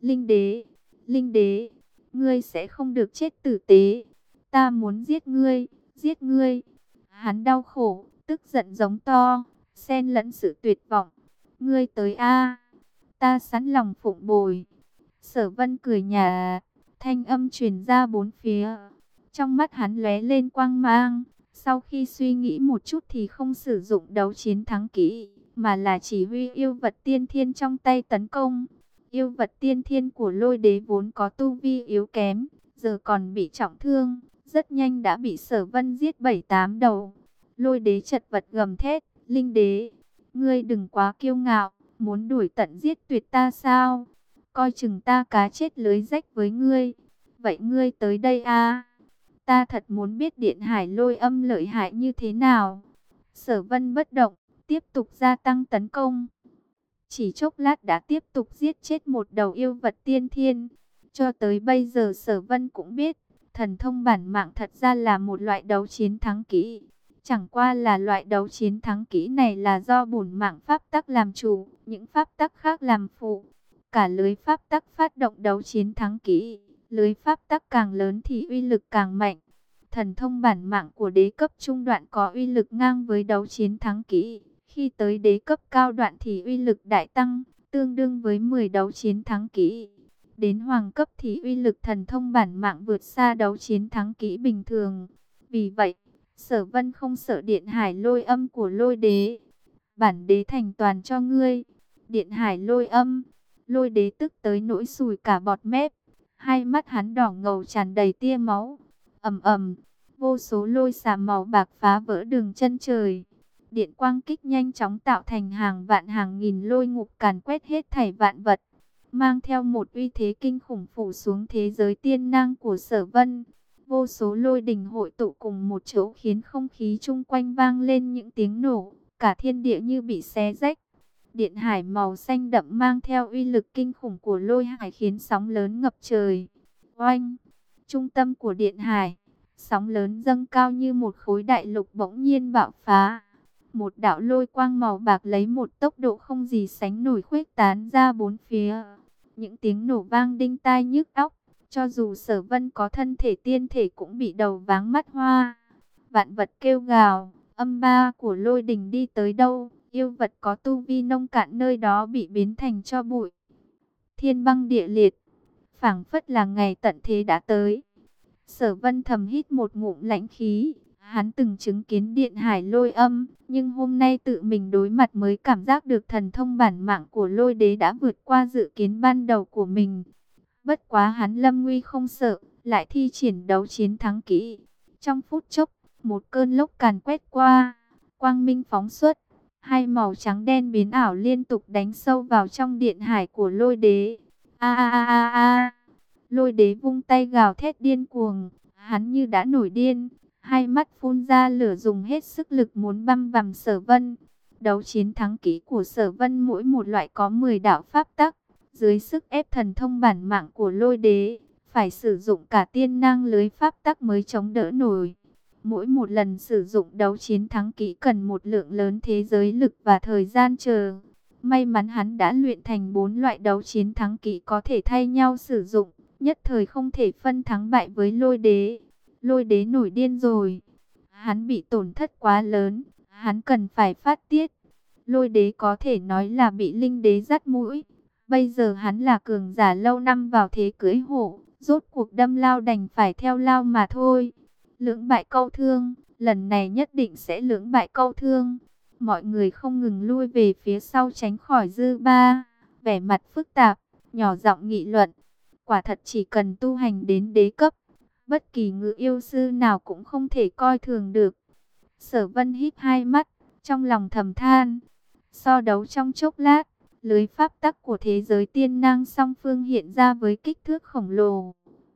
Linh đế, linh đế, ngươi sẽ không được chết tử tế. Ta muốn giết ngươi, giết ngươi. Hắn đau khổ, tức giận giống to, xen lẫn sự tuyệt vọng. Ngươi tới a, ta sẵn lòng phụng bồi. Sở Vân cười nhà, thanh âm truyền ra bốn phía. Trong mắt hắn lóe lên quang mang, sau khi suy nghĩ một chút thì không sử dụng đấu chiến thắng kỹ, mà là chỉ huy yêu vật tiên thiên trong tay tấn công. Yêu vật tiên thiên của lôi đế vốn có tu vi yếu kém, giờ còn bị trọng thương, rất nhanh đã bị sở vân giết bảy tám đầu. Lôi đế chật vật gầm thét, linh đế, ngươi đừng quá kiêu ngạo, muốn đuổi tận giết tuyệt ta sao? Coi chừng ta cá chết lưới rách với ngươi. Vậy ngươi tới đây a Ta thật muốn biết điện hải lôi âm lợi hại như thế nào. Sở vân bất động, tiếp tục gia tăng tấn công. Chỉ chốc lát đã tiếp tục giết chết một đầu yêu vật tiên thiên. Cho tới bây giờ sở vân cũng biết, thần thông bản mạng thật ra là một loại đấu chiến thắng kỹ. Chẳng qua là loại đấu chiến thắng kỹ này là do bổn mạng pháp tắc làm chủ, những pháp tắc khác làm phụ. Cả lưới pháp tắc phát động đấu chiến thắng kỹ, lưới pháp tắc càng lớn thì uy lực càng mạnh. Thần thông bản mạng của đế cấp trung đoạn có uy lực ngang với đấu chiến thắng kỹ. Khi tới đế cấp cao đoạn thì uy lực đại tăng, tương đương với 10 đấu chiến thắng kỹ. Đến hoàng cấp thì uy lực thần thông bản mạng vượt xa đấu chiến thắng kỹ bình thường. Vì vậy, sở vân không sợ điện hải lôi âm của lôi đế. Bản đế thành toàn cho ngươi. Điện hải lôi âm. Lôi đế tức tới nỗi sùi cả bọt mép. Hai mắt hắn đỏ ngầu tràn đầy tia máu. ầm ầm, vô số lôi xà màu bạc phá vỡ đường chân trời. Điện quang kích nhanh chóng tạo thành hàng vạn hàng nghìn lôi ngục càn quét hết thảy vạn vật. Mang theo một uy thế kinh khủng phủ xuống thế giới tiên năng của sở vân. Vô số lôi đình hội tụ cùng một chỗ khiến không khí chung quanh vang lên những tiếng nổ. Cả thiên địa như bị xé rách. Điện hải màu xanh đậm mang theo uy lực kinh khủng của lôi hải khiến sóng lớn ngập trời. Oanh! Trung tâm của điện hải, sóng lớn dâng cao như một khối đại lục bỗng nhiên bạo phá. Một đạo lôi quang màu bạc lấy một tốc độ không gì sánh nổi khuếch tán ra bốn phía. Những tiếng nổ vang đinh tai nhức óc. Cho dù sở vân có thân thể tiên thể cũng bị đầu váng mắt hoa. Vạn vật kêu gào, âm ba của lôi đình đi tới đâu, yêu vật có tu vi nông cạn nơi đó bị biến thành cho bụi. Thiên băng địa liệt, phảng phất là ngày tận thế đã tới. Sở vân thầm hít một ngụm lãnh khí, Hắn từng chứng kiến điện hải lôi âm, nhưng hôm nay tự mình đối mặt mới cảm giác được thần thông bản mạng của lôi đế đã vượt qua dự kiến ban đầu của mình. Bất quá hắn lâm nguy không sợ, lại thi triển đấu chiến thắng kỹ. Trong phút chốc, một cơn lốc càn quét qua, quang minh phóng xuất, hai màu trắng đen biến ảo liên tục đánh sâu vào trong điện hải của lôi đế. A a a a a. Lôi đế vung tay gào thét điên cuồng, hắn như đã nổi điên, hai mắt phun ra lửa dùng hết sức lực muốn băm vằm sở vân. Đấu chiến thắng kỹ của sở vân mỗi một loại có 10 đạo pháp tắc, dưới sức ép thần thông bản mạng của lôi đế, phải sử dụng cả tiên năng lưới pháp tắc mới chống đỡ nổi. Mỗi một lần sử dụng đấu chiến thắng kỹ cần một lượng lớn thế giới lực và thời gian chờ. May mắn hắn đã luyện thành bốn loại đấu chiến thắng kỹ có thể thay nhau sử dụng, nhất thời không thể phân thắng bại với lôi đế. Lôi đế nổi điên rồi. Hắn bị tổn thất quá lớn. Hắn cần phải phát tiết. Lôi đế có thể nói là bị linh đế dắt mũi. Bây giờ hắn là cường giả lâu năm vào thế cưới hổ. Rốt cuộc đâm lao đành phải theo lao mà thôi. Lưỡng bại câu thương. Lần này nhất định sẽ lưỡng bại câu thương. Mọi người không ngừng lui về phía sau tránh khỏi dư ba. Vẻ mặt phức tạp. Nhỏ giọng nghị luận. Quả thật chỉ cần tu hành đến đế cấp bất kỳ ngự yêu sư nào cũng không thể coi thường được. Sở vân hít hai mắt, trong lòng thầm than. So đấu trong chốc lát, lưới pháp tắc của thế giới tiên năng song phương hiện ra với kích thước khổng lồ.